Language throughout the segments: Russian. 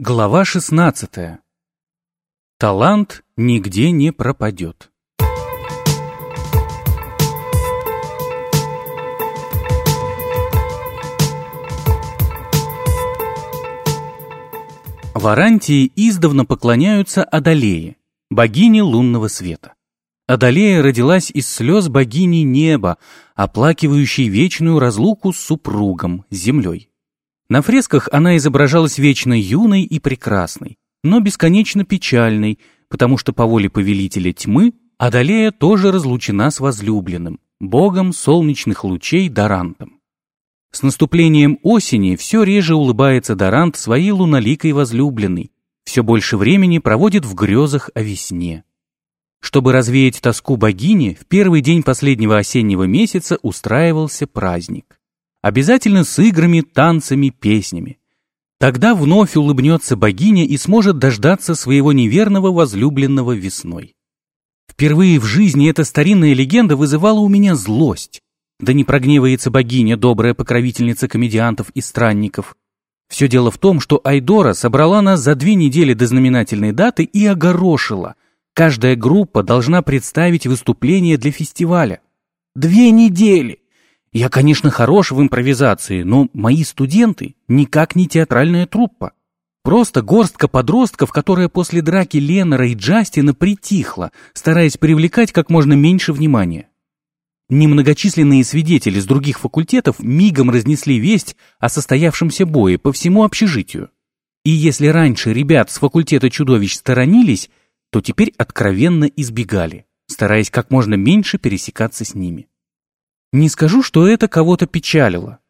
Глава 16. Талант нигде не пропадет. В Арантии издавна поклоняются Адалее, богине лунного света. Адалея родилась из слез богини неба, оплакивающей вечную разлуку с супругом, землей. На фресках она изображалась вечно юной и прекрасной, но бесконечно печальной, потому что по воле повелителя тьмы Адалея тоже разлучена с возлюбленным, богом солнечных лучей Дарантом. С наступлением осени все реже улыбается Дарант своей луноликой возлюбленной, все больше времени проводит в грезах о весне. Чтобы развеять тоску богини, в первый день последнего осеннего месяца устраивался праздник. Обязательно с играми, танцами, песнями. Тогда вновь улыбнется богиня и сможет дождаться своего неверного возлюбленного весной. Впервые в жизни эта старинная легенда вызывала у меня злость. Да не прогневается богиня, добрая покровительница комедиантов и странников. Все дело в том, что Айдора собрала нас за две недели до знаменательной даты и огорошила. Каждая группа должна представить выступление для фестиваля. Две недели! Я, конечно, хорош в импровизации, но мои студенты никак не театральная труппа. Просто горстка подростков, которая после драки Леннера и Джастина притихла, стараясь привлекать как можно меньше внимания. Немногочисленные свидетели с других факультетов мигом разнесли весть о состоявшемся бое по всему общежитию. И если раньше ребят с факультета чудовищ сторонились, то теперь откровенно избегали, стараясь как можно меньше пересекаться с ними. Не скажу, что это кого-то печалило.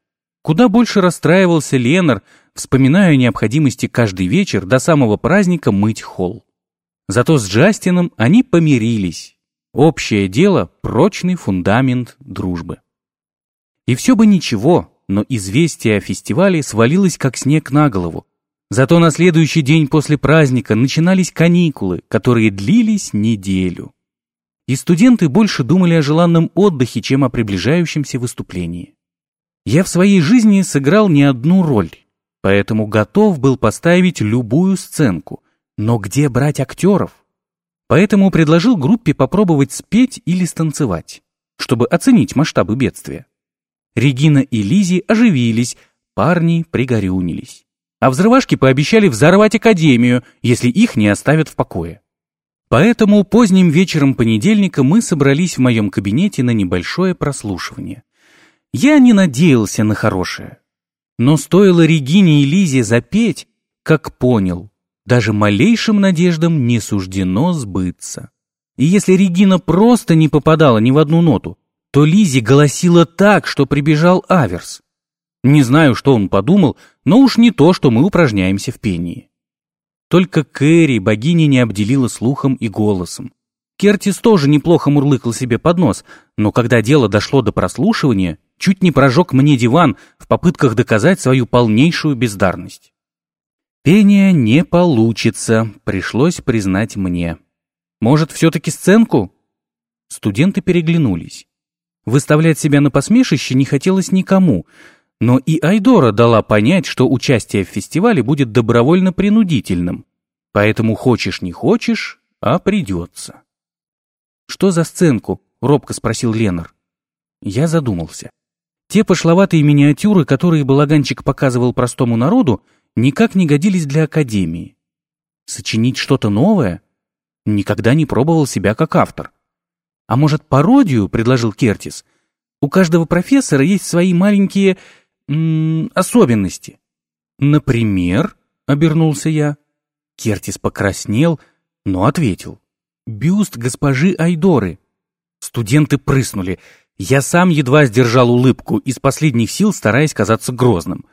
Куда больше расстраивался Ленар, вспоминая о необходимости каждый вечер до самого праздника мыть холл. Зато с Джастином они помирились. Общее дело – прочный фундамент дружбы. И все бы ничего, но известие о фестивале свалилось как снег на голову. Зато на следующий день после праздника начинались каникулы, которые длились неделю и студенты больше думали о желанном отдыхе, чем о приближающемся выступлении. Я в своей жизни сыграл не одну роль, поэтому готов был поставить любую сценку, но где брать актеров? Поэтому предложил группе попробовать спеть или станцевать, чтобы оценить масштабы бедствия. Регина и Лизи оживились, парни пригорюнились. А взрывашки пообещали взорвать академию, если их не оставят в покое. Поэтому поздним вечером понедельника мы собрались в моем кабинете на небольшое прослушивание. Я не надеялся на хорошее. Но стоило Регине и Лизе запеть, как понял, даже малейшим надеждам не суждено сбыться. И если Регина просто не попадала ни в одну ноту, то Лизе голосила так, что прибежал Аверс. Не знаю, что он подумал, но уж не то, что мы упражняемся в пении. Только Кэрри богиня не обделила слухом и голосом. Кертис тоже неплохо мурлыкал себе под нос, но когда дело дошло до прослушивания, чуть не прожег мне диван в попытках доказать свою полнейшую бездарность. Пение не получится, пришлось признать мне. Может, все-таки сценку? Студенты переглянулись. Выставлять себя на посмешище не хотелось никому, но и Айдора дала понять, что участие в фестивале будет добровольно-принудительным. Поэтому хочешь не хочешь, а придется. «Что за сценку?» — робко спросил Ленар. Я задумался. Те пошловатые миниатюры, которые балаганчик показывал простому народу, никак не годились для Академии. Сочинить что-то новое? Никогда не пробовал себя как автор. А может, пародию, предложил Кертис? У каждого профессора есть свои маленькие особенности. Например, обернулся я. Кертис покраснел, но ответил. Бюст госпожи Айдоры. Студенты прыснули. Я сам едва сдержал улыбку, из последних сил стараясь казаться грозным.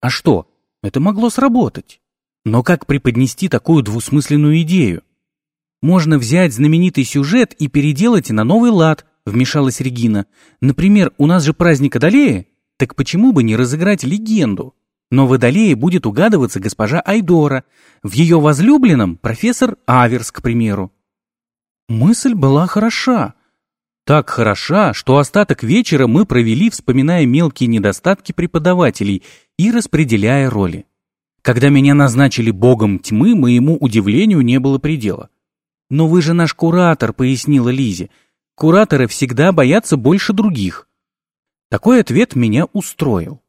А что? Это могло сработать. Но как преподнести такую двусмысленную идею? Можно взять знаменитый сюжет и переделать на новый лад, вмешалась Регина. Например, у нас же праздник Адалея, так почему бы не разыграть легенду? Но в Адалее будет угадываться госпожа Айдора, в ее возлюбленном профессор Аверс, к примеру. Мысль была хороша. Так хороша, что остаток вечера мы провели, вспоминая мелкие недостатки преподавателей и распределяя роли. Когда меня назначили богом тьмы, моему удивлению не было предела. «Но вы же наш куратор», — пояснила Лизе. «Кураторы всегда боятся больше других». Такой ответ меня устроил.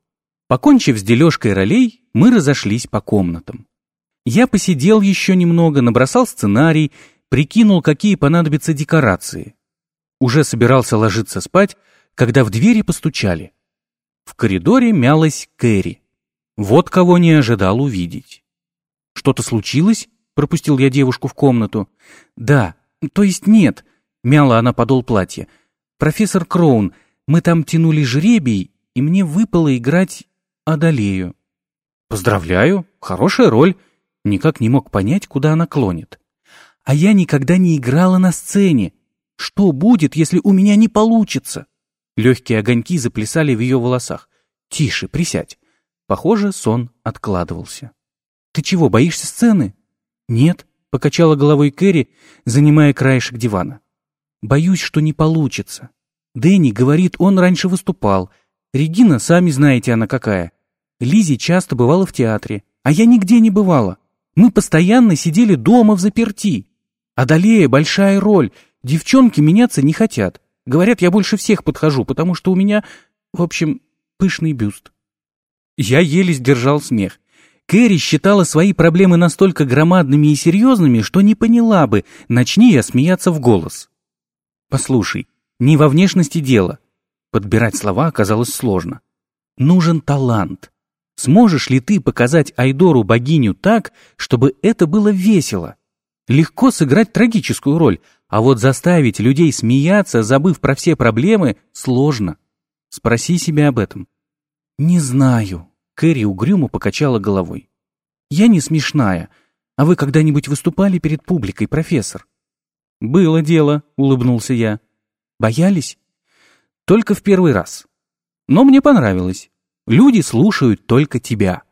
Покончив с дележкой ролей, мы разошлись по комнатам. Я посидел еще немного, набросал сценарий, прикинул, какие понадобятся декорации. Уже собирался ложиться спать, когда в двери постучали. В коридоре мялась Кэрри. Вот кого не ожидал увидеть. «Что-то случилось?» — пропустил я девушку в комнату. «Да, то есть нет», — мяла она подол платья. «Профессор Кроун, мы там тянули жребий, и мне выпало играть Адалею». «Поздравляю, хорошая роль». Никак не мог понять, куда она клонит. «А я никогда не играла на сцене. Что будет, если у меня не получится?» Легкие огоньки заплясали в ее волосах. «Тише, присядь». Похоже, сон откладывался. «Ты чего, боишься сцены?» «Нет», — покачала головой Кэрри, занимая краешек дивана. «Боюсь, что не получится. Дэнни говорит, он раньше выступал. Регина, сами знаете, она какая. Лизи часто бывала в театре, а я нигде не бывала. Мы постоянно сидели дома в заперти. Адалея большая роль, девчонки меняться не хотят. Говорят, я больше всех подхожу, потому что у меня, в общем, пышный бюст. Я еле сдержал смех. Кэрри считала свои проблемы настолько громадными и серьезными, что не поняла бы, начни я смеяться в голос. Послушай, не во внешности дело. Подбирать слова оказалось сложно. Нужен талант. Сможешь ли ты показать Айдору богиню так, чтобы это было весело? Легко сыграть трагическую роль, а вот заставить людей смеяться, забыв про все проблемы, сложно. Спроси себя об этом. Не знаю. Кэрри угрюмо покачала головой. Я не смешная. А вы когда-нибудь выступали перед публикой, профессор? Было дело, улыбнулся я. Боялись? Только в первый раз. Но мне понравилось. Люди слушают только тебя.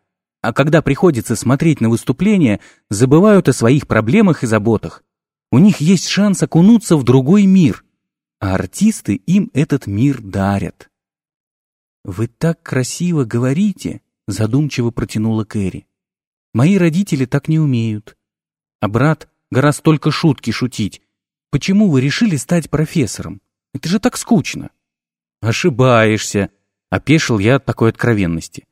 А когда приходится смотреть на выступление, забывают о своих проблемах и заботах. У них есть шанс окунуться в другой мир, а артисты им этот мир дарят. «Вы так красиво говорите», — задумчиво протянула Кэрри. «Мои родители так не умеют. А брат гораздо только шутки шутить. Почему вы решили стать профессором? Это же так скучно». «Ошибаешься», — опешил я от такой откровенности.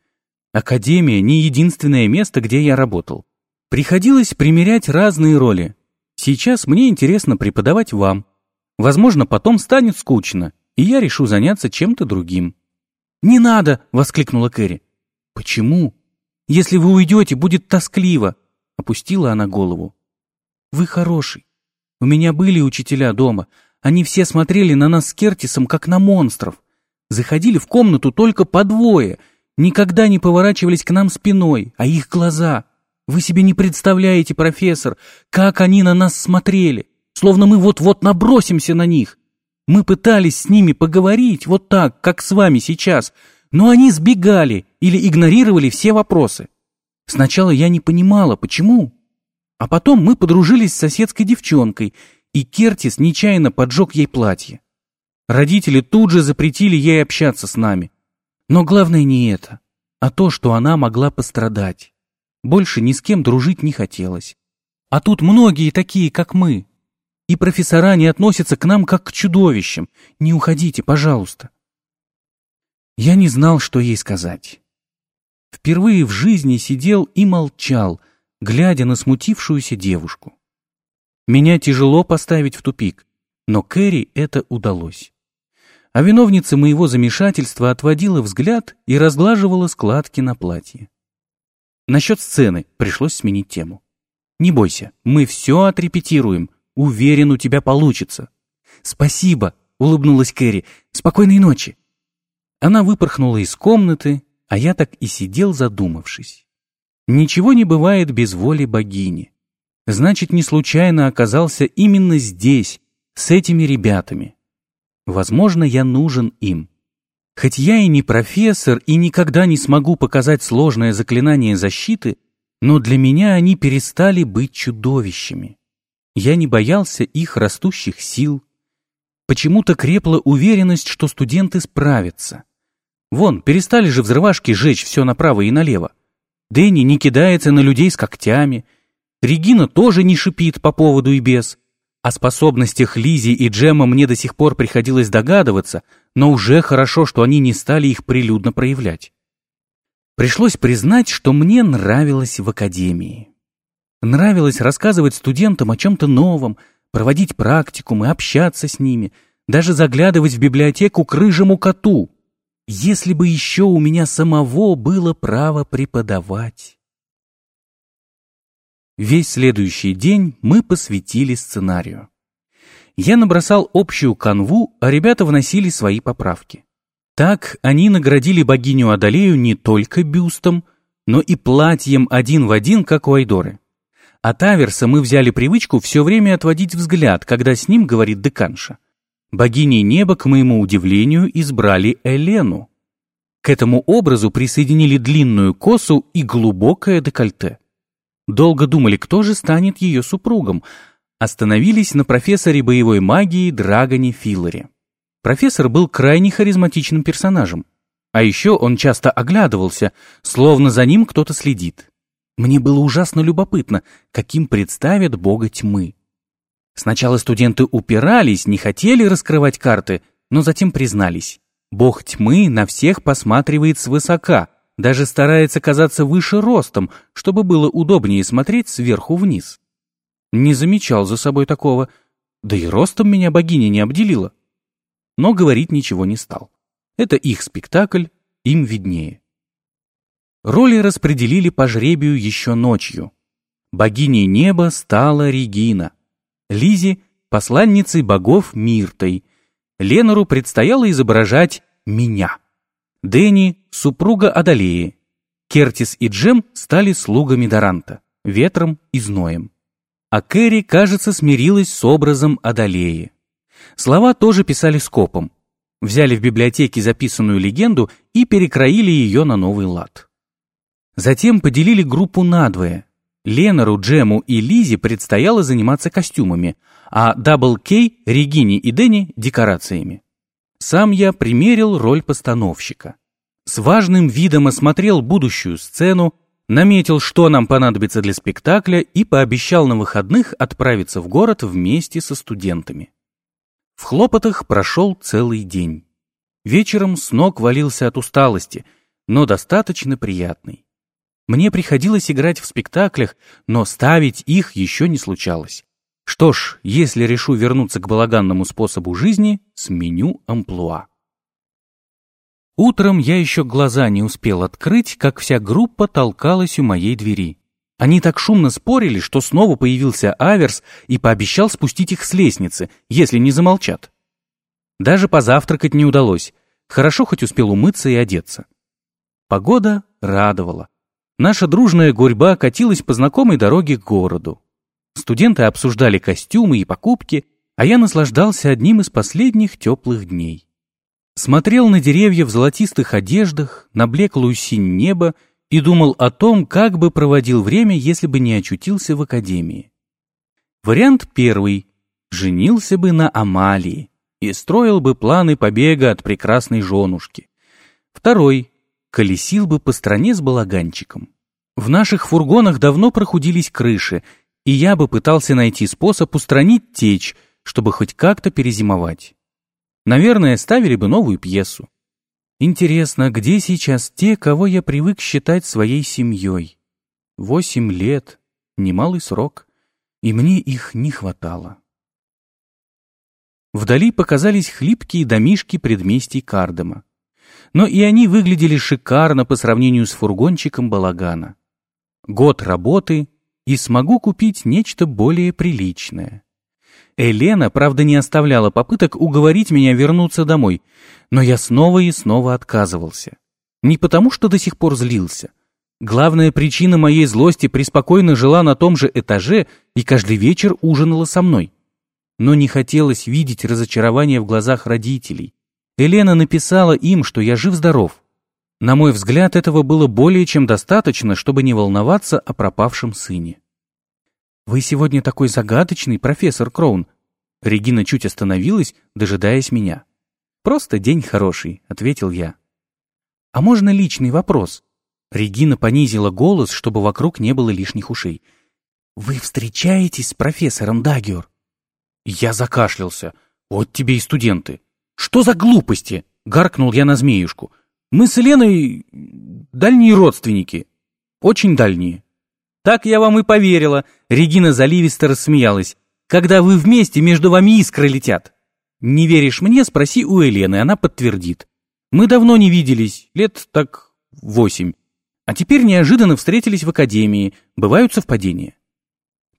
«Академия — не единственное место, где я работал. Приходилось примерять разные роли, Сейчас мне интересно преподавать вам. Возможно, потом станет скучно, и я решу заняться чем-то другим». «Не надо!» — воскликнула Кэрри. «Почему? Если вы уйдете, будет тоскливо!» — опустила она голову. «Вы хороший. У меня были учителя дома. Они все смотрели на нас с Кертисом, как на монстров. Заходили в комнату только по двое, никогда не поворачивались к нам спиной, а их глаза вы себе не представляете, профессор, как они на нас смотрели, словно мы вот-вот набросимся на них. Мы пытались с ними поговорить вот так, как с вами сейчас, но они сбегали или игнорировали все вопросы. Сначала я не понимала, почему. А потом мы подружились с соседской девчонкой, и Кертис нечаянно поджег ей платье. Родители тут же запретили ей общаться с нами. Но главное не это, а то, что она могла пострадать. Больше ни с кем дружить не хотелось. А тут многие такие, как мы. И профессора не относятся к нам как к чудовищам. Не уходите, пожалуйста. Я не знал, что ей сказать. Впервые в жизни сидел и молчал, глядя на смутившуюся девушку. Меня тяжело поставить в тупик, но Кэрри это удалось. А виновница моего замешательства отводила взгляд и разглаживала складки на платье. Насчет сцены пришлось сменить тему. Не бойся, мы все отрепетируем. Уверен, у тебя получится. Спасибо, улыбнулась Кэрри. Спокойной ночи. Она выпорхнула из комнаты, а я так и сидел задумавшись. Ничего не бывает без воли богини. Значит, не случайно оказался именно здесь, с этими ребятами. Возможно, я нужен им. Хоть я и не профессор и никогда не смогу показать сложное заклинание защиты, но для меня они перестали быть чудовищами. Я не боялся их растущих сил. Почему-то крепла уверенность, что студенты справятся. Вон, перестали же взрывашки жечь все направо и налево. Дэнни не кидается на людей с когтями. Регина тоже не шипит по поводу и без. О способностях Лизи и Джема мне до сих пор приходилось догадываться, но уже хорошо, что они не стали их прилюдно проявлять. Пришлось признать, что мне нравилось в академии. Нравилось рассказывать студентам о чем-то новом, проводить практикумы, общаться с ними, даже заглядывать в библиотеку к рыжему коту. Если бы еще у меня самого было право преподавать. Весь следующий день мы посвятили сценарию. Я набросал общую канву, а ребята вносили свои поправки. Так они наградили богиню Адалею не только бюстом, но и платьем один в один, как у Айдоры. От Аверса мы взяли привычку все время отводить взгляд, когда с ним говорит деканша. Богини неба, к моему удивлению, избрали Элену. К этому образу присоединили длинную косу и глубокое декольте. Долго думали, кто же станет ее супругом. Остановились на профессоре боевой магии Драгоне Филлере. Профессор был крайне харизматичным персонажем. А еще он часто оглядывался, словно за ним кто-то следит. Мне было ужасно любопытно, каким представят бога тьмы. Сначала студенты упирались, не хотели раскрывать карты, но затем признались. Бог тьмы на всех посматривает свысока, даже старается казаться выше ростом, чтобы было удобнее смотреть сверху вниз. Не замечал за собой такого, да и ростом меня богиня не обделила. Но говорить ничего не стал. Это их спектакль, им виднее. Роли распределили по жребию еще ночью. Богиней неба стала Регина. Лизе — посланницей богов Миртой. Ленору предстояло изображать меня. Дэнни — супруга Адалеи. Кертис и Джем стали слугами Доранта, ветром и зноем. А Кэрри, кажется, смирилась с образом Адалеи. Слова тоже писали скопом. Взяли в библиотеке записанную легенду и перекроили ее на новый лад. Затем поделили группу надвое. Ленару, Джему и Лизе предстояло заниматься костюмами, а Дабл Кей, Регине и Дэнни — декорациями. Сам я примерил роль постановщика. С важным видом осмотрел будущую сцену, наметил, что нам понадобится для спектакля и пообещал на выходных отправиться в город вместе со студентами. В хлопотах прошел целый день. Вечером с ног валился от усталости, но достаточно приятный. Мне приходилось играть в спектаклях, но ставить их еще не случалось. Что ж, если решу вернуться к балаганному способу жизни, сменю амплуа. Утром я еще глаза не успел открыть, как вся группа толкалась у моей двери. Они так шумно спорили, что снова появился Аверс и пообещал спустить их с лестницы, если не замолчат. Даже позавтракать не удалось. Хорошо хоть успел умыться и одеться. Погода радовала. Наша дружная гурьба катилась по знакомой дороге к городу. Студенты обсуждали костюмы и покупки, а я наслаждался одним из последних теплых дней. Смотрел на деревья в золотистых одеждах, на блеклую синь небо и думал о том, как бы проводил время, если бы не очутился в академии. Вариант первый. Женился бы на Амалии и строил бы планы побега от прекрасной женушки. Второй. Колесил бы по стране с балаганчиком. В наших фургонах давно прохудились крыши, и я бы пытался найти способ устранить течь, чтобы хоть как-то перезимовать. Наверное, ставили бы новую пьесу. Интересно, где сейчас те, кого я привык считать своей семьей? Восемь лет, немалый срок, и мне их не хватало. Вдали показались хлипкие домишки предместий Кардема. Но и они выглядели шикарно по сравнению с фургончиком балагана. Год работы, и смогу купить нечто более приличное. Елена, правда, не оставляла попыток уговорить меня вернуться домой, но я снова и снова отказывался. Не потому, что до сих пор злился. Главная причина моей злости преспокойно жила на том же этаже и каждый вечер ужинала со мной. Но не хотелось видеть разочарование в глазах родителей. Елена написала им, что я жив-здоров. На мой взгляд, этого было более чем достаточно, чтобы не волноваться о пропавшем сыне. «Вы сегодня такой загадочный, профессор Кроун». Регина чуть остановилась, дожидаясь меня. «Просто день хороший», — ответил я. «А можно личный вопрос?» Регина понизила голос, чтобы вокруг не было лишних ушей. «Вы встречаетесь с профессором Дагиор?» Я закашлялся. «Вот тебе и студенты!» «Что за глупости?» — гаркнул я на змеюшку. «Мы с Еленой дальние родственники. Очень дальние». «Так я вам и поверила», — Регина заливисто рассмеялась. «Когда вы вместе, между вами искры летят». «Не веришь мне? Спроси у Елены, она подтвердит. Мы давно не виделись, лет так восемь. А теперь неожиданно встретились в академии, бывают совпадения.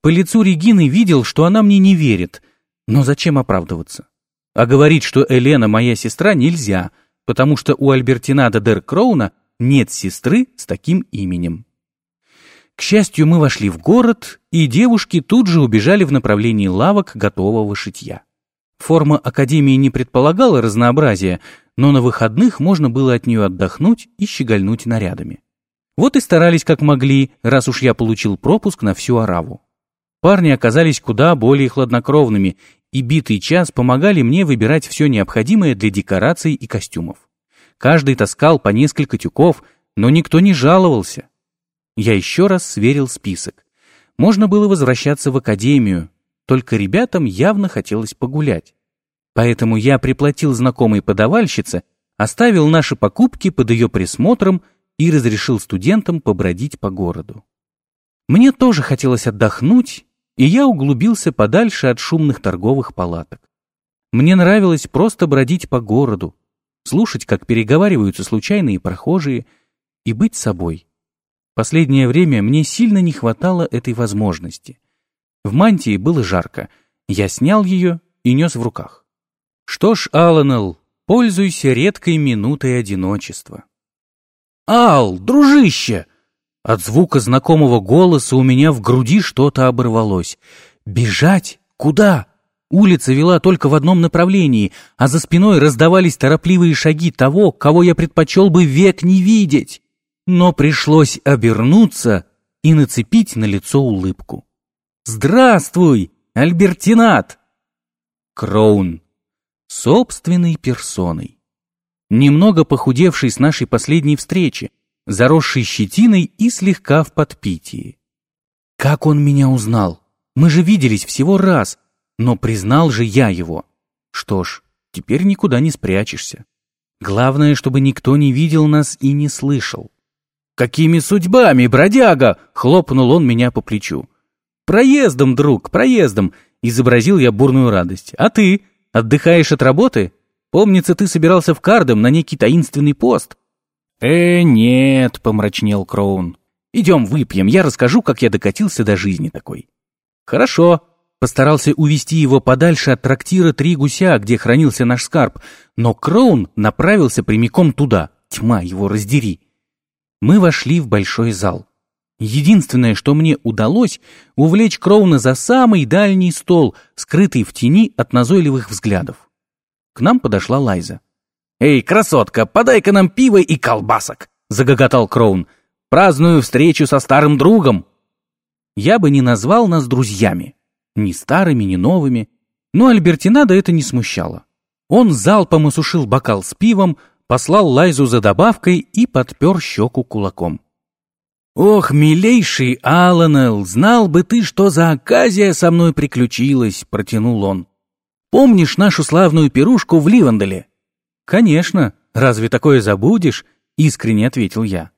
По лицу Регины видел, что она мне не верит, но зачем оправдываться? А говорить, что Елена моя сестра, нельзя, потому что у Альбертинада Дер Кроуна нет сестры с таким именем. К счастью, мы вошли в город, и девушки тут же убежали в направлении лавок готового шитья. Форма Академии не предполагала разнообразия, но на выходных можно было от нее отдохнуть и щегольнуть нарядами. Вот и старались как могли, раз уж я получил пропуск на всю Араву. Парни оказались куда более хладнокровными и битый час помогали мне выбирать все необходимое для декораций и костюмов. Каждый таскал по несколько тюков, но никто не жаловался. Я еще раз сверил список. Можно было возвращаться в академию, только ребятам явно хотелось погулять. Поэтому я приплатил знакомой подавальщице, оставил наши покупки под ее присмотром и разрешил студентам побродить по городу. Мне тоже хотелось отдохнуть, и я углубился подальше от шумных торговых палаток. Мне нравилось просто бродить по городу, слушать, как переговариваются случайные прохожие, и быть собой. Последнее время мне сильно не хватало этой возможности. В мантии было жарко, я снял ее и нес в руках. Что ж, Аланел, пользуйся редкой минутой одиночества. «Ал, дружище!» От звука знакомого голоса у меня в груди что-то оборвалось. «Бежать? Куда?» Улица вела только в одном направлении, а за спиной раздавались торопливые шаги того, кого я предпочел бы век не видеть. Но пришлось обернуться и нацепить на лицо улыбку. «Здравствуй, Альбертинат!» Кроун. Собственной персоной немного похудевший с нашей последней встречи, заросший щетиной и слегка в подпитии. Как он меня узнал? Мы же виделись всего раз, но признал же я его. Что ж, теперь никуда не спрячешься. Главное, чтобы никто не видел нас и не слышал. «Какими судьбами, бродяга?» — хлопнул он меня по плечу. «Проездом, друг, проездом!» — изобразил я бурную радость. «А ты? Отдыхаешь от работы?» Помнится, ты собирался в Кардем на некий таинственный пост». «Э, нет», — помрачнел Кроун. «Идем выпьем, я расскажу, как я докатился до жизни такой». «Хорошо», — постарался увести его подальше от трактира «Три гуся», где хранился наш скарб, но Кроун направился прямиком туда, тьма его раздери. Мы вошли в большой зал. Единственное, что мне удалось, увлечь Кроуна за самый дальний стол, скрытый в тени от назойливых взглядов. К нам подошла Лайза. «Эй, красотка, подай-ка нам пиво и колбасок!» — загоготал Кроун. «Праздную встречу со старым другом!» Я бы не назвал нас друзьями. Ни старыми, ни новыми. Но Альбертинада это не смущало. Он залпом осушил бокал с пивом, послал Лайзу за добавкой и подпер щеку кулаком. «Ох, милейший Аланел, знал бы ты, что за оказия со мной приключилась!» — протянул он. Помнишь нашу славную пирушку в Ливанделе?» «Конечно. Разве такое забудешь?» — искренне ответил я.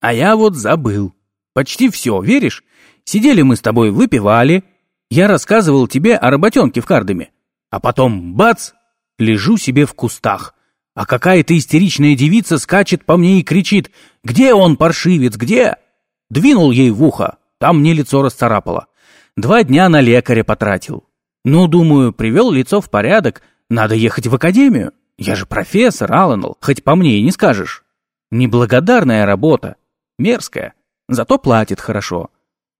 «А я вот забыл. Почти все, веришь? Сидели мы с тобой, выпивали. Я рассказывал тебе о работенке в Кардеме. А потом, бац, лежу себе в кустах. А какая-то истеричная девица скачет по мне и кричит «Где он, паршивец, где?» Двинул ей в ухо, там мне лицо расцарапало. Два дня на лекаря потратил. Ну, думаю, привел лицо в порядок, надо ехать в академию. Я же профессор, Алланл, хоть по мне и не скажешь. Неблагодарная работа, мерзкая, зато платит хорошо.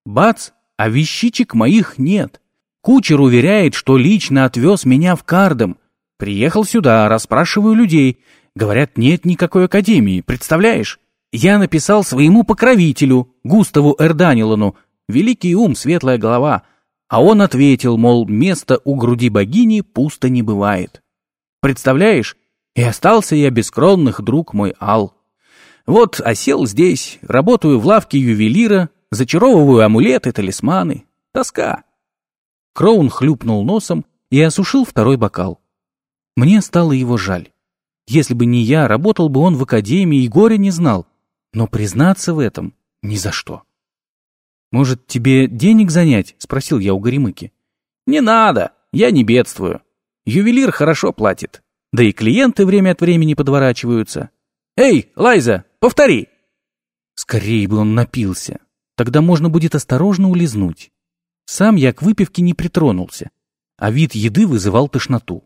Бац, а вещичек моих нет. Кучер уверяет, что лично отвез меня в Кардем. Приехал сюда, расспрашиваю людей. Говорят, нет никакой академии, представляешь? Я написал своему покровителю, Густаву Эрданилону, великий ум, светлая голова, а он ответил, мол, место у груди богини пусто не бывает. Представляешь? И остался я бескровных, друг мой Ал. Вот осел здесь, работаю в лавке ювелира, зачаровываю амулеты, талисманы. Тоска. Кроун хлюпнул носом и осушил второй бокал. Мне стало его жаль. Если бы не я, работал бы он в академии и горя не знал. Но признаться в этом ни за что. «Может, тебе денег занять?» — спросил я у Горемыки. «Не надо, я не бедствую. Ювелир хорошо платит. Да и клиенты время от времени подворачиваются. Эй, Лайза, повтори!» Скорее бы он напился. Тогда можно будет осторожно улизнуть. Сам я к выпивке не притронулся, а вид еды вызывал тошноту.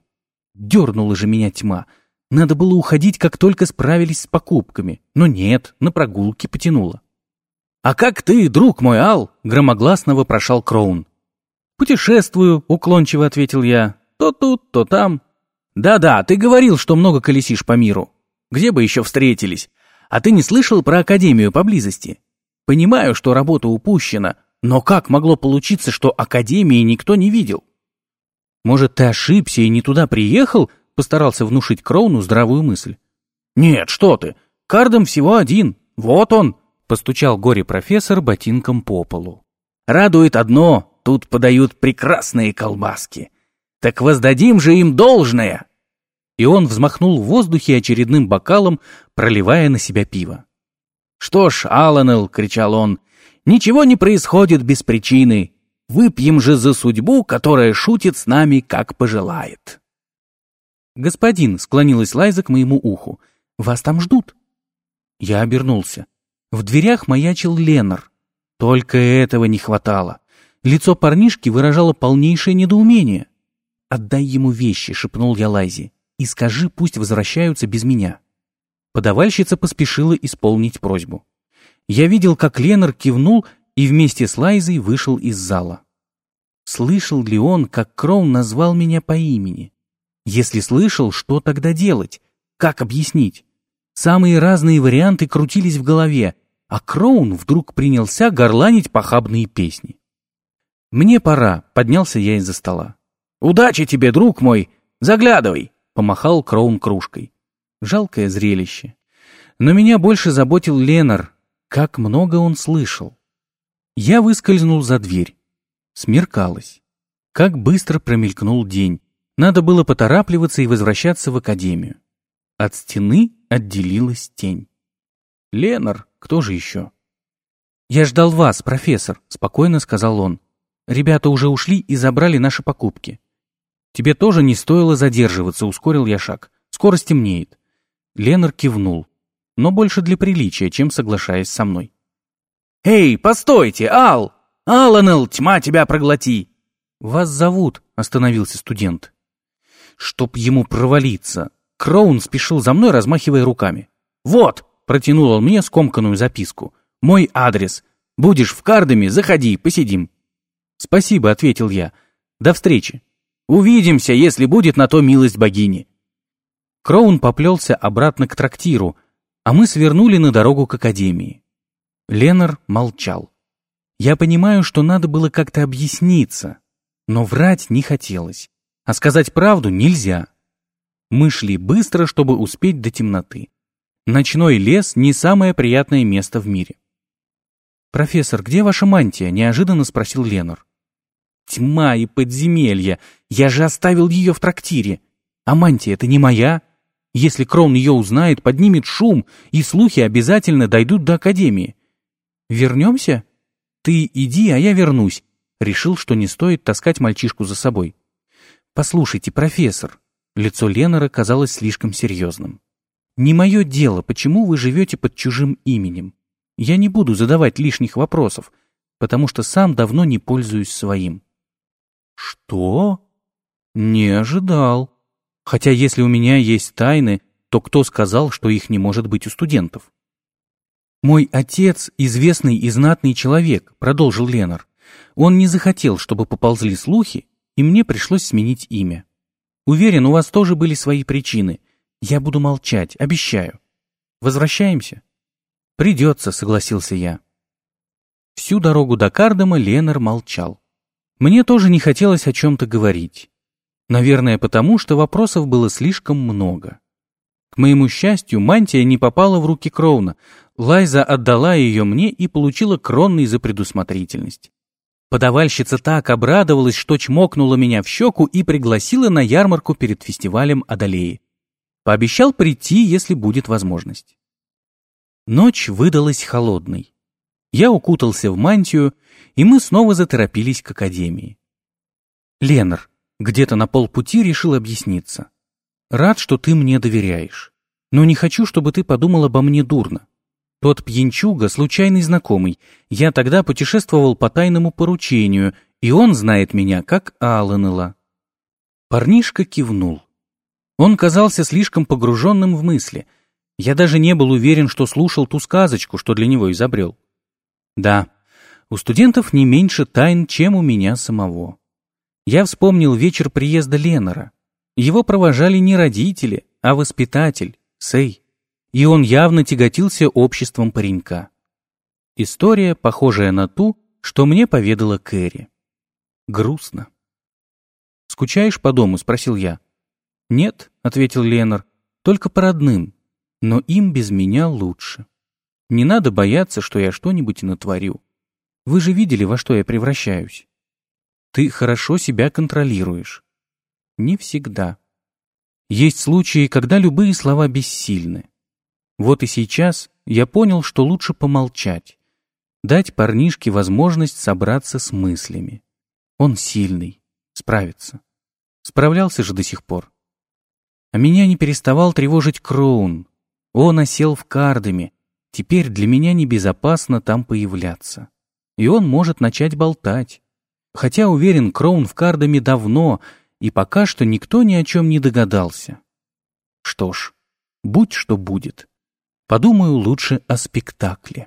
Дернула же меня тьма. Надо было уходить, как только справились с покупками. Но нет, на прогулке потянуло. «А как ты, друг мой Ал?» — громогласно вопрошал Кроун. «Путешествую», — уклончиво ответил я. «То тут, то там». «Да-да, ты говорил, что много колесишь по миру. Где бы еще встретились? А ты не слышал про Академию поблизости? Понимаю, что работа упущена, но как могло получиться, что Академии никто не видел?» «Может, ты ошибся и не туда приехал?» — постарался внушить Кроуну здравую мысль. «Нет, что ты, Кардом всего один. Вот он!» — постучал горе-профессор ботинком по полу. «Радует одно, тут подают прекрасные колбаски. Так воздадим же им должное!» И он взмахнул в воздухе очередным бокалом, проливая на себя пиво. «Что ж, Аланел!» — кричал он. «Ничего не происходит без причины. Выпьем же за судьбу, которая шутит с нами, как пожелает. «Господин», — склонилась Лайза к моему уху, — «вас там ждут». Я обернулся. В дверях маячил Ленар. Только этого не хватало. Лицо парнишки выражало полнейшее недоумение. «Отдай ему вещи», — шепнул я Лайзе, — «и скажи, пусть возвращаются без меня». Подавальщица поспешила исполнить просьбу. Я видел, как Ленар кивнул и вместе с Лайзой вышел из зала. Слышал ли он, как Кроун назвал меня по имени? Если слышал, что тогда делать? Как объяснить? Самые разные варианты крутились в голове, а Кроун вдруг принялся горланить похабные песни. «Мне пора», — поднялся я из-за стола. «Удачи тебе, друг мой! Заглядывай!» — помахал Кроун кружкой. Жалкое зрелище. Но меня больше заботил Ленар. Как много он слышал. Я выскользнул за дверь. Смеркалось. Как быстро промелькнул день. Надо было поторапливаться и возвращаться в академию. От стены отделилась тень. Ленар, кто же еще? «Я ждал вас, профессор», — спокойно сказал он. «Ребята уже ушли и забрали наши покупки». «Тебе тоже не стоило задерживаться», — ускорил я шаг. «Скоро стемнеет». Ленар кивнул, но больше для приличия, чем соглашаясь со мной. «Эй, постойте, Ал! Аланел, тьма тебя проглоти!» «Вас зовут», — остановился студент. «Чтоб ему провалиться!» Кроун спешил за мной, размахивая руками. «Вот!» — протянул он мне скомканную записку. «Мой адрес. Будешь в Кардаме, заходи, посидим». «Спасибо», — ответил я. «До встречи». «Увидимся, если будет на то милость богини». Кроун поплелся обратно к трактиру, а мы свернули на дорогу к академии. Ленар молчал. Я понимаю, что надо было как-то объясниться, но врать не хотелось, а сказать правду нельзя. Мы шли быстро, чтобы успеть до темноты. Ночной лес не самое приятное место в мире. «Профессор, где ваша мантия?» – неожиданно спросил Ленар. «Тьма и подземелья! Я же оставил ее в трактире! А мантия это не моя! Если Крон ее узнает, поднимет шум, и слухи обязательно дойдут до Академии. Вернемся? Ты иди, а я вернусь. Решил, что не стоит таскать мальчишку за собой. Послушайте, профессор. Лицо Ленора казалось слишком серьезным. Не мое дело, почему вы живете под чужим именем. Я не буду задавать лишних вопросов, потому что сам давно не пользуюсь своим. Что? Не ожидал. Хотя если у меня есть тайны, то кто сказал, что их не может быть у студентов? «Мой отец — известный и знатный человек», — продолжил Ленар. «Он не захотел, чтобы поползли слухи, и мне пришлось сменить имя. Уверен, у вас тоже были свои причины. Я буду молчать, обещаю. Возвращаемся?» «Придется», — согласился я. Всю дорогу до Кардема Ленар молчал. Мне тоже не хотелось о чем-то говорить. Наверное, потому что вопросов было слишком много. К моему счастью, мантия не попала в руки Кроуна. Лайза отдала ее мне и получила кронный за предусмотрительность. Подавальщица так обрадовалась, что чмокнула меня в щеку и пригласила на ярмарку перед фестивалем Адалеи. Пообещал прийти, если будет возможность. Ночь выдалась холодной. Я укутался в мантию, и мы снова заторопились к академии. Ленар где-то на полпути решил объясниться. Рад, что ты мне доверяешь. Но не хочу, чтобы ты подумал обо мне дурно. Тот пьянчуга — случайный знакомый. Я тогда путешествовал по тайному поручению, и он знает меня, как Алленела». Парнишка кивнул. Он казался слишком погруженным в мысли. Я даже не был уверен, что слушал ту сказочку, что для него изобрел. Да, у студентов не меньше тайн, чем у меня самого. Я вспомнил вечер приезда Ленора. Его провожали не родители, а воспитатель, Сей и он явно тяготился обществом паренька. История, похожая на ту, что мне поведала Кэрри. Грустно. «Скучаешь по дому?» — спросил я. «Нет», — ответил Ленар, — «только по родным, но им без меня лучше. Не надо бояться, что я что-нибудь натворю. Вы же видели, во что я превращаюсь. Ты хорошо себя контролируешь. Не всегда. Есть случаи, когда любые слова бессильны. Вот и сейчас я понял, что лучше помолчать, дать парнишке возможность собраться с мыслями. Он сильный, справится. Справлялся же до сих пор. А меня не переставал тревожить Кроун. Он осел в Кардеме. Теперь для меня небезопасно там появляться. И он может начать болтать. Хотя, уверен, Кроун в Кардеме давно, и пока что никто ни о чем не догадался. Что ж, будь что будет. Подумаю лучше о спектакле.